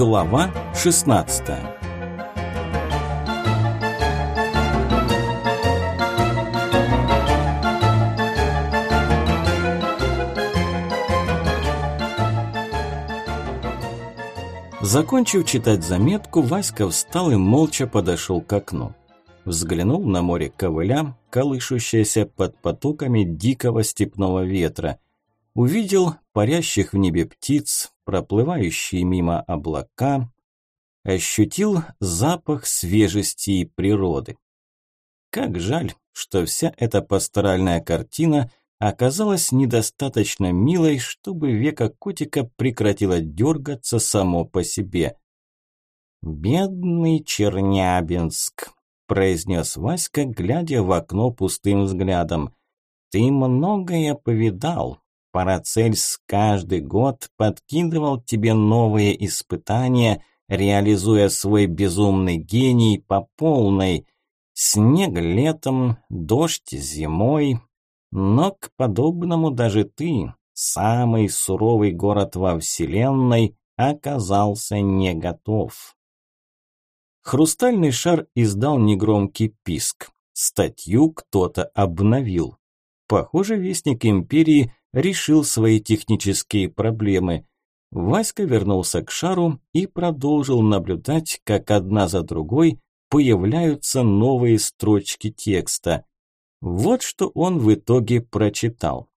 Глава 16 Закончив читать заметку, Васька встал и молча подошел к окну. Взглянул на море ковыля, колышущееся под потоками дикого степного ветра. Увидел парящих в небе птиц, проплывающие мимо облака. Ощутил запах свежести и природы. Как жаль, что вся эта пасторальная картина оказалась недостаточно милой, чтобы века котика прекратило дергаться само по себе. «Бедный Чернябинск», произнес Васька, глядя в окно пустым взглядом. «Ты многое повидал. Парацельс каждый год подкидывал тебе новые испытания, реализуя свой безумный гений по полной. Снег летом, дождь зимой. Но к подобному даже ты, самый суровый город во Вселенной, оказался не готов». Хрустальный шар издал негромкий писк. Статью кто-то обновил. Похоже, Вестник Империи решил свои технические проблемы. Васька вернулся к шару и продолжил наблюдать, как одна за другой появляются новые строчки текста. Вот что он в итоге прочитал.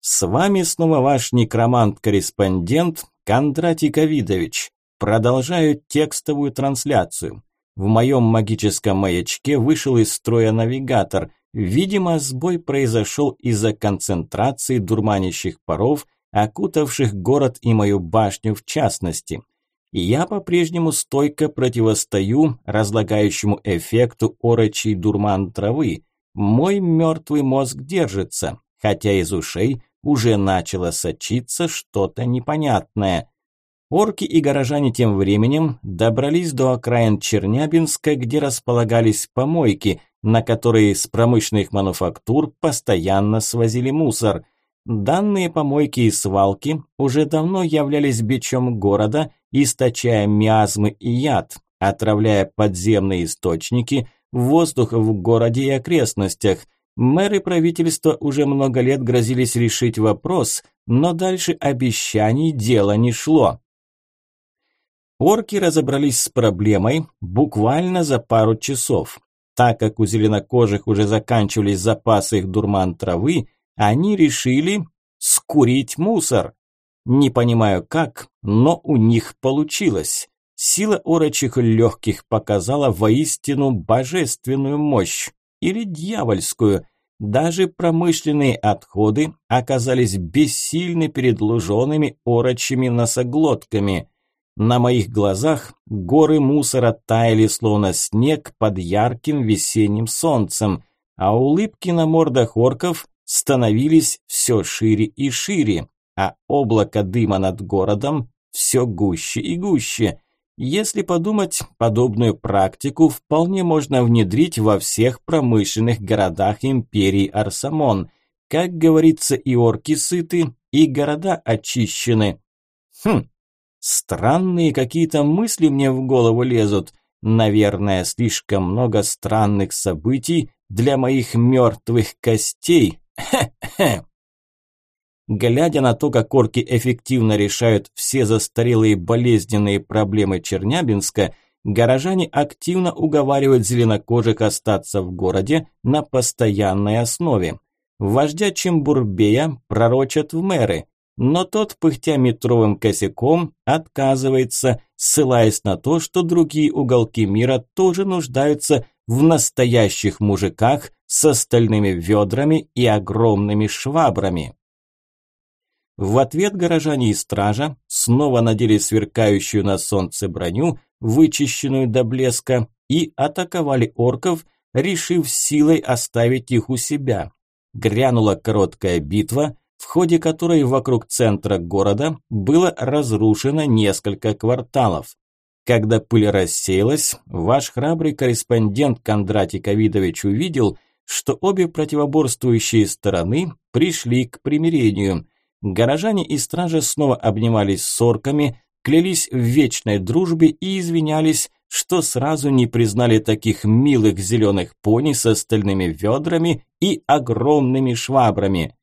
С вами снова ваш некромант-корреспондент Кондратий Ковидович. Продолжаю текстовую трансляцию. В моем магическом маячке вышел из строя навигатор. Видимо, сбой произошел из-за концентрации дурманящих паров, окутавших город и мою башню в частности. Я по-прежнему стойко противостою разлагающему эффекту орочий дурман травы. Мой мертвый мозг держится, хотя из ушей уже начало сочиться что-то непонятное. Орки и горожане тем временем добрались до окраин Чернябинска, где располагались помойки, на которые с промышленных мануфактур постоянно свозили мусор. Данные помойки и свалки уже давно являлись бичом города, источая миазмы и яд, отравляя подземные источники, воздух в городе и окрестностях. Мэры правительства уже много лет грозились решить вопрос, но дальше обещаний дело не шло. Орки разобрались с проблемой буквально за пару часов. Так как у зеленокожих уже заканчивались запасы их дурман травы, они решили скурить мусор. Не понимаю как, но у них получилось. Сила орочих легких показала воистину божественную мощь. Или дьявольскую. Даже промышленные отходы оказались бессильны перед лужеными орочими носоглотками. На моих глазах горы мусора таяли словно снег под ярким весенним солнцем, а улыбки на мордах орков становились все шире и шире, а облако дыма над городом все гуще и гуще. Если подумать, подобную практику вполне можно внедрить во всех промышленных городах империи Арсамон. Как говорится, и орки сыты, и города очищены. Хм, Странные какие-то мысли мне в голову лезут. Наверное, слишком много странных событий для моих мертвых костей. Хе-хе. Глядя на то, как орки эффективно решают все застарелые болезненные проблемы Чернябинска, горожане активно уговаривают зеленокожих остаться в городе на постоянной основе. Вождя Чембурбея пророчат в мэры – но тот, пыхтя метровым косяком, отказывается, ссылаясь на то, что другие уголки мира тоже нуждаются в настоящих мужиках с остальными ведрами и огромными швабрами. В ответ горожане и стража снова надели сверкающую на солнце броню, вычищенную до блеска, и атаковали орков, решив силой оставить их у себя. Грянула короткая битва, в ходе которой вокруг центра города было разрушено несколько кварталов. Когда пыль рассеялась, ваш храбрый корреспондент Кондратий Ковидович увидел, что обе противоборствующие стороны пришли к примирению. Горожане и стражи снова обнимались с орками, клялись в вечной дружбе и извинялись, что сразу не признали таких милых зеленых пони с остальными ведрами и огромными швабрами.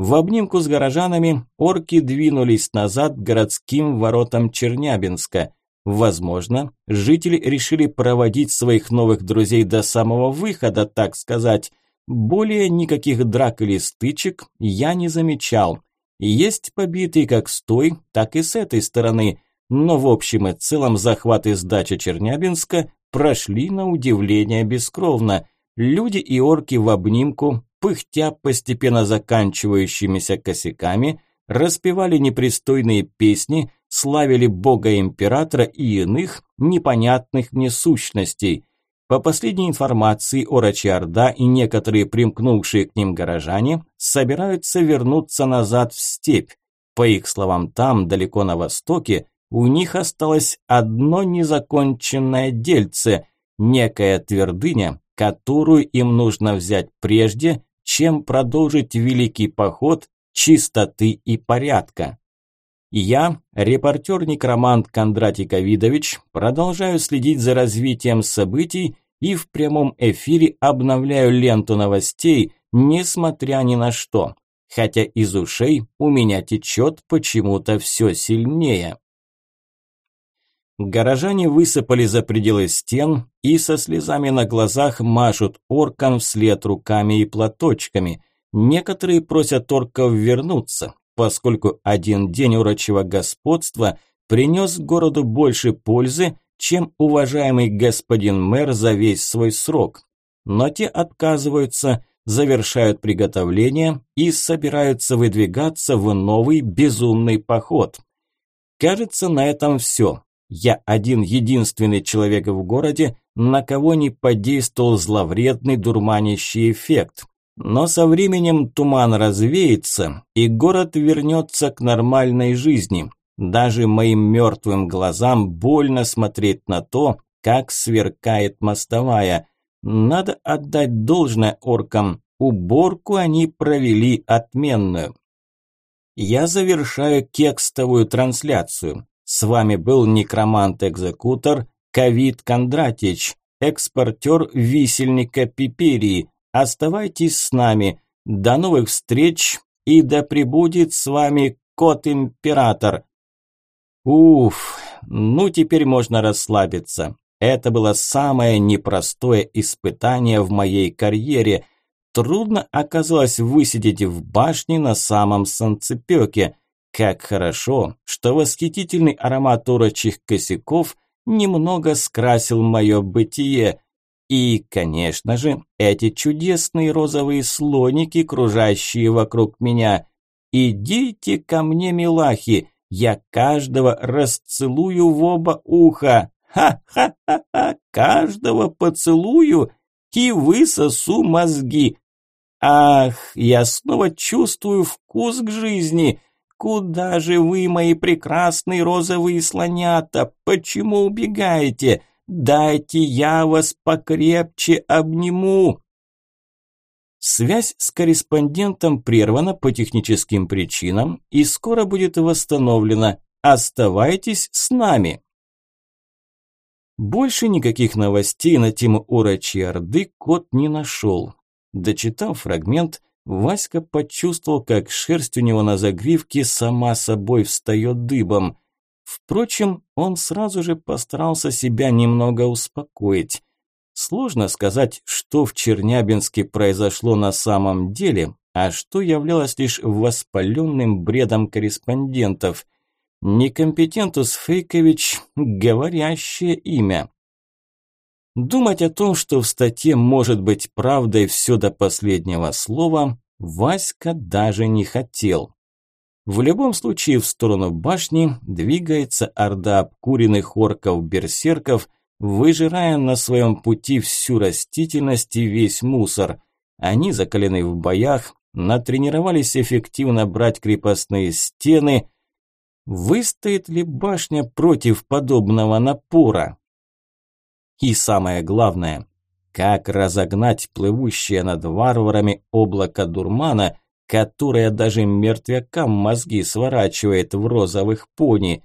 В обнимку с горожанами орки двинулись назад к городским воротам Чернябинска. Возможно, жители решили проводить своих новых друзей до самого выхода, так сказать. Более никаких драк или стычек я не замечал. Есть побитые как с той, так и с этой стороны, но в общем и целом захват и сдача Чернябинска прошли на удивление бескровно. Люди и орки в обнимку, пыхтя постепенно заканчивающимися косяками, распевали непристойные песни, славили бога-императора и иных непонятных мне сущностей. По последней информации, Орачи-Орда и некоторые примкнувшие к ним горожане собираются вернуться назад в степь. По их словам, там, далеко на востоке, у них осталось одно незаконченное дельце, некая твердыня, которую им нужно взять прежде, чем продолжить великий поход чистоты и порядка. Я, репортер-некромант Кондратий Ковидович, продолжаю следить за развитием событий и в прямом эфире обновляю ленту новостей, несмотря ни на что. Хотя из ушей у меня течет почему-то все сильнее. Горожане высыпали за пределы стен и со слезами на глазах машут оркам вслед руками и платочками. Некоторые просят орков вернуться, поскольку один день урочего господства принес городу больше пользы, чем уважаемый господин мэр за весь свой срок. Но те отказываются, завершают приготовления и собираются выдвигаться в новый безумный поход. Кажется, на этом все. Я один единственный человек в городе, на кого не подействовал зловредный дурманящий эффект. Но со временем туман развеется, и город вернется к нормальной жизни. Даже моим мертвым глазам больно смотреть на то, как сверкает мостовая. Надо отдать должное оркам, уборку они провели отменную. Я завершаю кекстовую трансляцию. С вами был некромант-экзекутор Кавит Кондратич, экспортер висельника Пиперии. Оставайтесь с нами. До новых встреч и да пребудет с вами кот-император. Уф, ну теперь можно расслабиться. Это было самое непростое испытание в моей карьере. Трудно оказалось высидеть в башне на самом санцепёке. Как хорошо, что восхитительный аромат урочих косяков немного скрасил мое бытие. И, конечно же, эти чудесные розовые слоники, кружащие вокруг меня. Идите ко мне, милахи, я каждого расцелую в оба уха. Ха-ха-ха-ха, каждого поцелую и высосу мозги. Ах, я снова чувствую вкус к жизни. Куда же вы, мои прекрасные розовые слонята? Почему убегаете? Дайте я вас покрепче обниму. Связь с корреспондентом прервана по техническим причинам и скоро будет восстановлена. Оставайтесь с нами. Больше никаких новостей на тему Орочьей Орды кот не нашел. Дочитав фрагмент, Васька почувствовал, как шерсть у него на загривке сама собой встает дыбом. Впрочем, он сразу же постарался себя немного успокоить. Сложно сказать, что в Чернябинске произошло на самом деле, а что являлось лишь воспаленным бредом корреспондентов. Некомпетентус Фейкович – говорящее имя. Думать о том, что в статье может быть правдой все до последнего слова, Васька даже не хотел. В любом случае в сторону башни двигается орда обкуренных орков-берсерков, выжирая на своем пути всю растительность и весь мусор. Они закалены в боях, натренировались эффективно брать крепостные стены. Выстоит ли башня против подобного напора? И самое главное, как разогнать плывущее над варварами облако дурмана, которое даже мертвякам мозги сворачивает в розовых пони.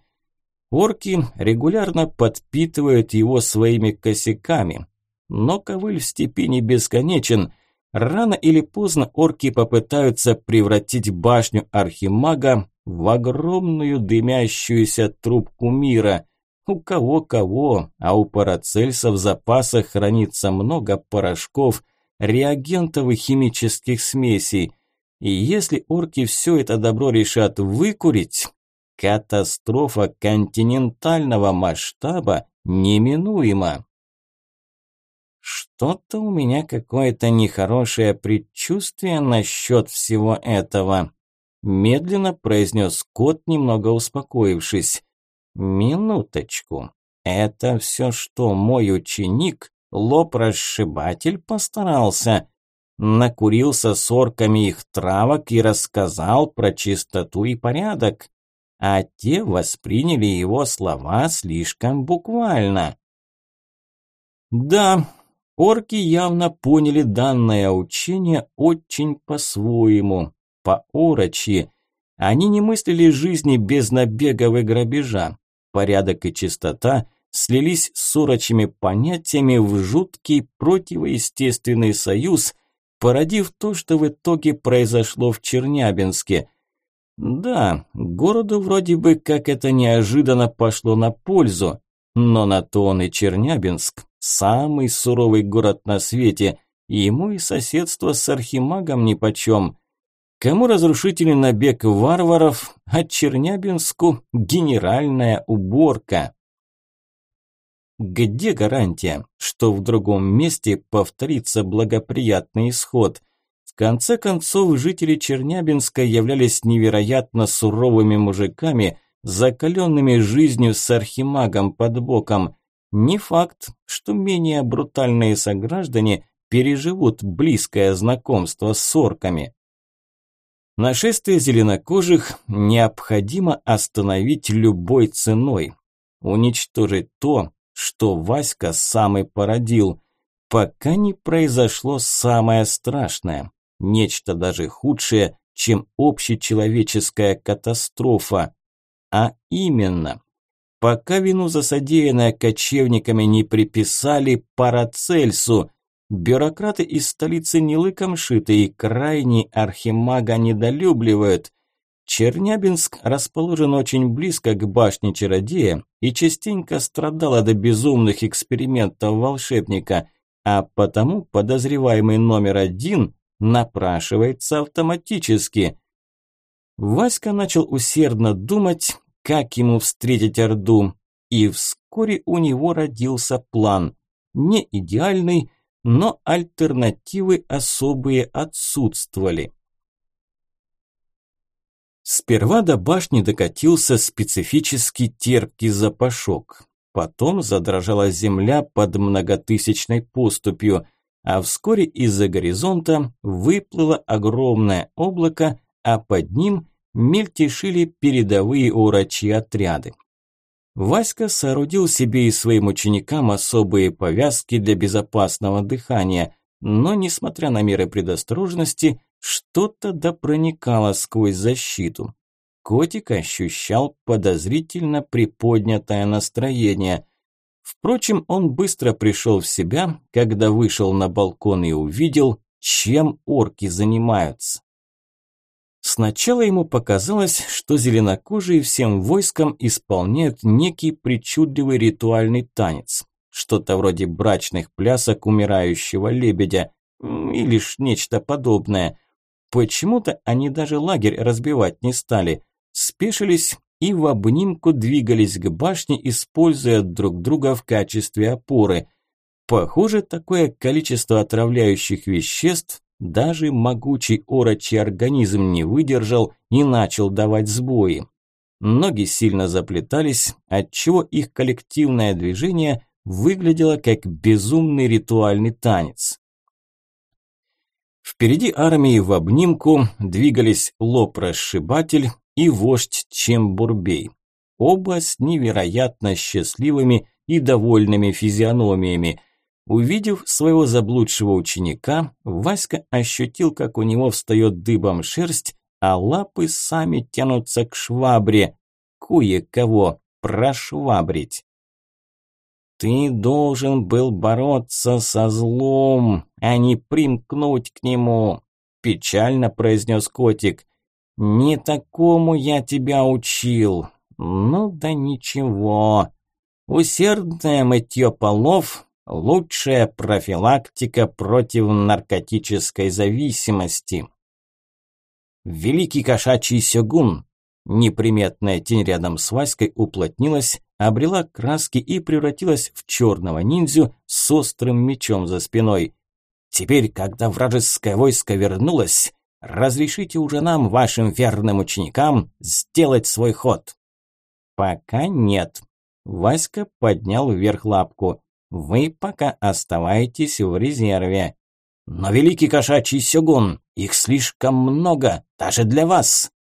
Орки регулярно подпитывают его своими косяками. Но ковыль в степи не бесконечен. Рано или поздно орки попытаются превратить башню Архимага в огромную дымящуюся трубку мира. У кого-кого, а у Парацельса в запасах хранится много порошков, реагентов и химических смесей. И если орки все это добро решат выкурить, катастрофа континентального масштаба неминуема. Что-то у меня какое-то нехорошее предчувствие насчет всего этого. Медленно произнес кот, немного успокоившись. Минуточку. Это все что, мой ученик, лоб-расшибатель постарался? Накурился с орками их травок и рассказал про чистоту и порядок. А те восприняли его слова слишком буквально. Да, орки явно поняли данное учение очень по-своему по-орочьи. Они не мыслили жизни без набегов и грабежа. Порядок и чистота слились с орочьими понятиями в жуткий противоестественный союз, породив то, что в итоге произошло в Чернябинске. Да, городу вроде бы как это неожиданно пошло на пользу, но на то он и Чернябинск, самый суровый город на свете, ему и соседство с архимагом нипочем. Кому разрушительный набег варваров, а Чернябинску генеральная уборка. Где гарантия, что в другом месте повторится благоприятный исход? В конце концов, жители Чернябинска являлись невероятно суровыми мужиками, закаленными жизнью с архимагом под боком. Не факт, что менее брутальные сограждане переживут близкое знакомство с орками. Нашествие зеленокожих необходимо остановить любой ценой. Уничтожить то, что Васька сам и породил, пока не произошло самое страшное, нечто даже худшее, чем общечеловеческая катастрофа. А именно, пока вину за содеянное кочевниками не приписали Парацельсу, Бюрократы из столицы не лыком шиты и крайне архимага недолюбливают. Чернябинск расположен очень близко к башне чародея и частенько страдал от безумных экспериментов волшебника, а потому подозреваемый номер один напрашивается автоматически. Васька начал усердно думать, как ему встретить Орду, и вскоре у него родился план. Не идеальный, но альтернативы особые отсутствовали. Сперва до башни докатился специфический терпкий запашок. Потом задрожала земля под многотысячной поступью, а вскоре из-за горизонта выплыло огромное облако, а под ним мельтешили передовые урачьи отряды. Васька соорудил себе и своим ученикам особые повязки для безопасного дыхания, но, несмотря на меры предосторожности, что-то допроникало сквозь защиту. Котик ощущал подозрительно приподнятое настроение. Впрочем, он быстро пришел в себя, когда вышел на балкон и увидел, чем орки занимаются. Сначала ему показалось, что зеленокожие всем войском исполняют некий причудливый ритуальный танец. Что-то вроде брачных плясок умирающего лебедя. Или ж нечто подобное. Почему-то они даже лагерь разбивать не стали. Спешились и в обнимку двигались к башне, используя друг друга в качестве опоры. Похоже, такое количество отравляющих веществ даже могучий орочий организм не выдержал и начал давать сбои. Ноги сильно заплетались, отчего их коллективное движение выглядело как безумный ритуальный танец. Впереди армии в обнимку двигались лоб-расшибатель и вождь Чембурбей. Оба с невероятно счастливыми и довольными физиономиями – Увидев своего заблудшего ученика, Васька ощутил, как у него встает дыбом шерсть, а лапы сами тянутся к швабре. Кое-кого прошвабрить. «Ты должен был бороться со злом, а не примкнуть к нему», – печально произнес котик. «Не такому я тебя учил. Ну да ничего. Усердное мытье полов – лучшая профилактика против наркотической зависимости». Великий кошачий сёгун. Неприметная тень рядом с Васькой уплотнилась, обрела краски и превратилась в черного ниндзю с острым мечом за спиной. Теперь, когда вражеское войско вернулось, разрешите уже нам, вашим верным ученикам, сделать свой ход. Пока нет. Васька поднял вверх лапку. Вы пока оставайтесь в резерве. Но великий кошачий сёгун, их слишком много, даже для вас.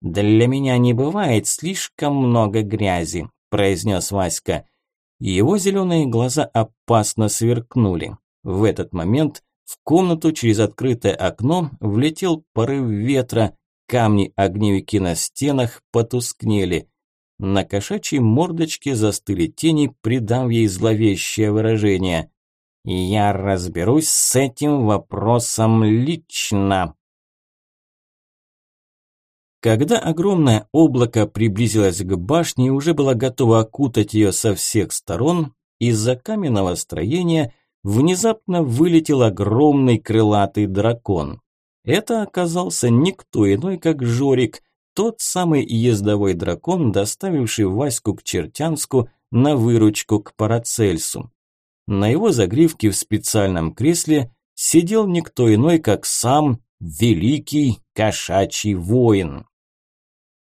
Для меня не бывает слишком много грязи, произнес Васька. Его зеленые глаза опасно сверкнули. В этот момент в комнату через открытое окно влетел порыв ветра, камни-огневики на стенах потускнели. На кошачьей мордочке застыли тени, придав ей зловещее выражение. Я разберусь с этим вопросом лично. Когда огромное облако приблизилось к башне и уже было готово окутать ее со всех сторон, из-за каменного строения внезапно вылетел огромный крылатый дракон. Это оказался никто иной, как Жорик, тот самый ездовой дракон, доставивший Ваську к Чертянску на выручку к Парацельсу. На его загривке в специальном кресле сидел никто иной, как сам великий кошачий воин.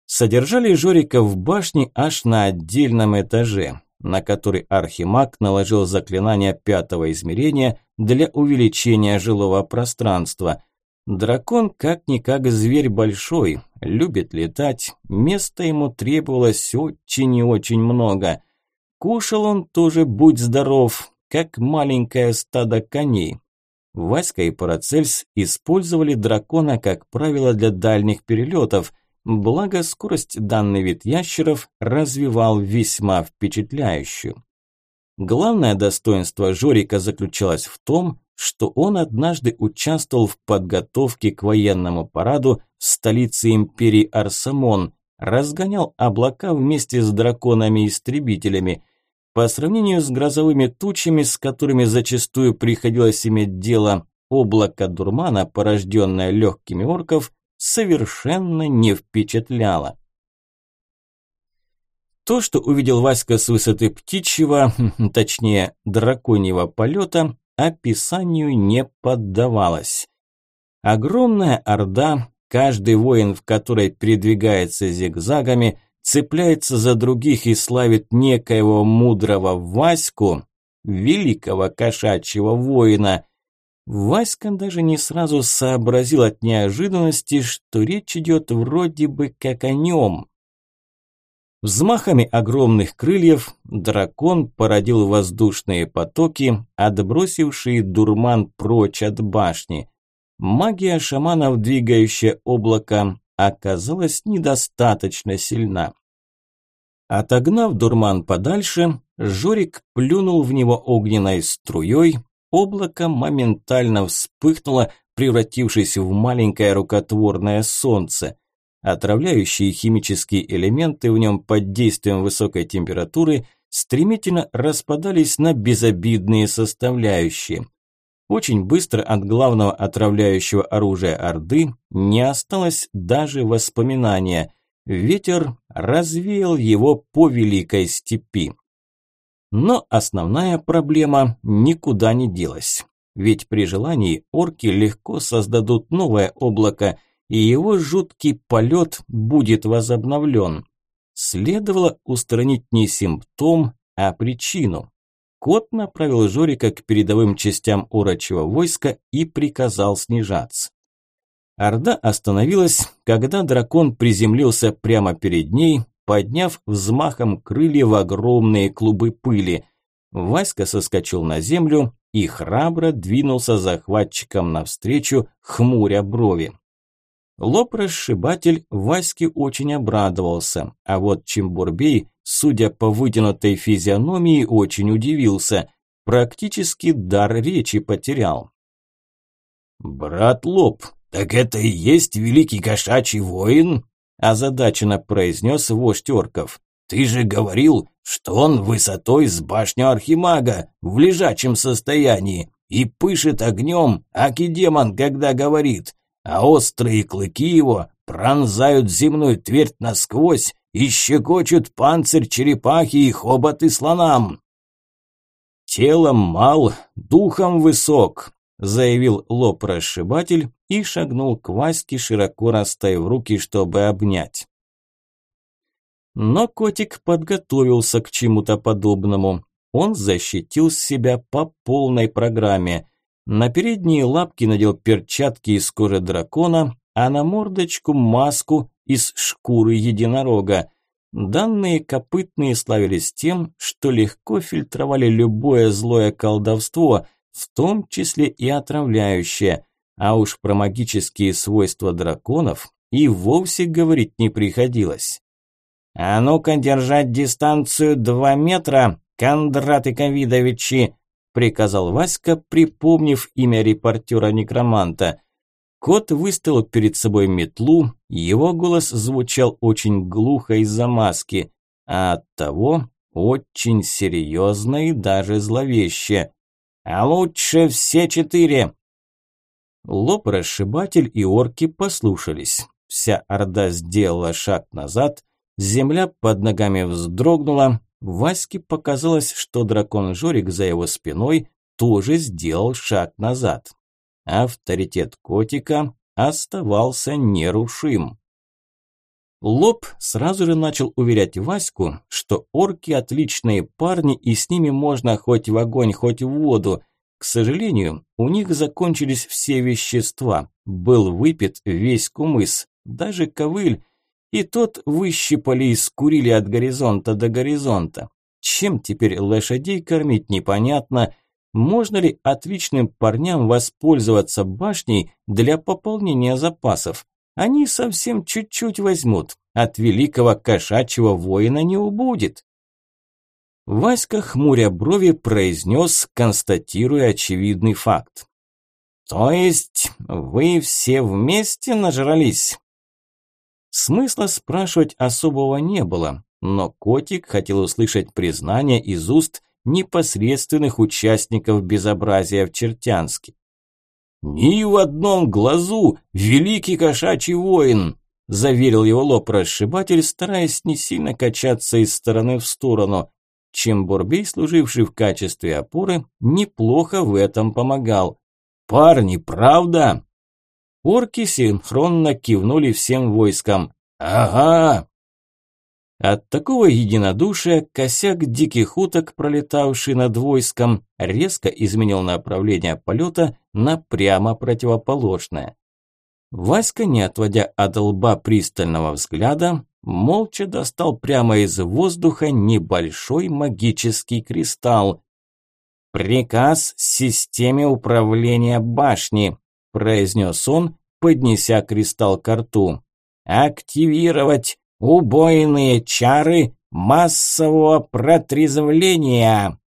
Содержали Жорика в башне аж на отдельном этаже, на который Архимаг наложил заклинание пятого измерения для увеличения жилого пространства. Дракон как-никак зверь большой, любит летать, места ему требовалось очень и очень много. Кушал он тоже, будь здоров, как маленькое стадо коней. Васька и Парацельс использовали дракона, как правило, для дальних перелетов, благо скорость данный вид ящеров развивал весьма впечатляющую. Главное достоинство Жорика заключалось в том, что он однажды участвовал в подготовке к военному параду в столице империи Арсамон, разгонял облака вместе с драконами-истребителями – по сравнению с грозовыми тучами, с которыми зачастую приходилось иметь дело, облако дурмана, порожденное легкими орков, совершенно не впечатляло. То, что увидел Васька с высоты птичьего, точнее драконьего полета, описанию не поддавалось. Огромная орда, каждый воин в которой передвигается зигзагами, цепляется за других и славит некоего мудрого Ваську, великого кошачьего воина. Васька даже не сразу сообразил от неожиданности, что речь идет вроде бы как о нем. Взмахами огромных крыльев дракон породил воздушные потоки, отбросившие дурман прочь от башни. Магия шаманов, двигающая облако, оказалась недостаточно сильна. Отогнав дурман подальше, Жорик плюнул в него огненной струей, облако моментально вспыхнуло, превратившись в маленькое рукотворное солнце. Отравляющие химические элементы в нем под действием высокой температуры стремительно распадались на безобидные составляющие. Очень быстро от главного отравляющего оружия Орды не осталось даже воспоминания. Ветер развеял его по великой степи. Но основная проблема никуда не делась. Ведь при желании орки легко создадут новое облако, и его жуткий полет будет возобновлен. Следовало устранить не симптом, а причину. Кот направил Жорика к передовым частям урочего войска и приказал снижаться. Орда остановилась, когда дракон приземлился прямо перед ней, подняв взмахом крылья в огромные клубы пыли. Васька соскочил на землю и храбро двинулся захватчикам навстречу, хмуря брови. Лоб-расшибатель Ваське очень обрадовался, а вот Чембурбей, судя по вытянутой физиономии, очень удивился. Практически дар речи потерял. «Брат Лоб, так это и есть великий кошачий воин?» озадаченно произнес вождь орков. «Ты же говорил, что он высотой с башню Архимага в лежачем состоянии и пышет огнем, аки демон, когда говорит а острые клыки его пронзают земную твердь насквозь и щекочут панцирь черепахи и хоботы слонам. «Телом мал, духом высок», – заявил лоб-расшибатель и шагнул к Ваське, широко расставив руки, чтобы обнять. Но котик подготовился к чему-то подобному. Он защитил себя по полной программе. На передние лапки надел перчатки из кожи дракона, а на мордочку маску из шкуры единорога. Данные копытные славились тем, что легко фильтровали любое злое колдовство, в том числе и отравляющее. А уж про магические свойства драконов и вовсе говорить не приходилось. «А ну-ка держать дистанцию два метра, Кондраты Ковидовичи!» Приказал Васька, припомнив имя репортера-некроманта. Кот выставил перед собой метлу, его голос звучал очень глухо из-за маски, а оттого очень серьезно и даже зловеще. «А лучше все четыре!» Лоб-расшибатель и орки послушались. Вся орда сделала шаг назад, земля под ногами вздрогнула, Ваське показалось, что дракон Жорик за его спиной тоже сделал шаг назад. Авторитет котика оставался нерушим. Лоб сразу же начал уверять Ваську, что орки отличные парни и с ними можно хоть в огонь, хоть в воду. К сожалению, у них закончились все вещества, был выпит весь кумыс, даже ковыль, и тот выщипали и скурили от горизонта до горизонта. Чем теперь лошадей кормить, непонятно. Можно ли отличным парням воспользоваться башней для пополнения запасов? Они совсем чуть-чуть возьмут, от великого кошачьего воина не убудет. Васька, хмуря брови, произнес, констатируя очевидный факт. «То есть вы все вместе нажрались?» Смысла спрашивать особого не было, но котик хотел услышать признание из уст непосредственных участников безобразия в Чертянске. «Ни в одном глазу, великий кошачий воин!» – заверил его лоб-расшибатель, стараясь не сильно качаться из стороны в сторону. Чем Бурбей, служивший в качестве опоры, неплохо в этом помогал. «Парни, правда?» Орки синхронно кивнули всем войскам. «Ага!» От такого единодушия косяк диких уток, пролетавший над войском, резко изменил направление полета на прямо противоположное. Васька, не отводя от лба пристального взгляда, молча достал прямо из воздуха небольшой магический кристалл. «Приказ системе управления башни», произнес он, поднеся кристалл к рту. «Активировать убойные чары массового протрезвления!»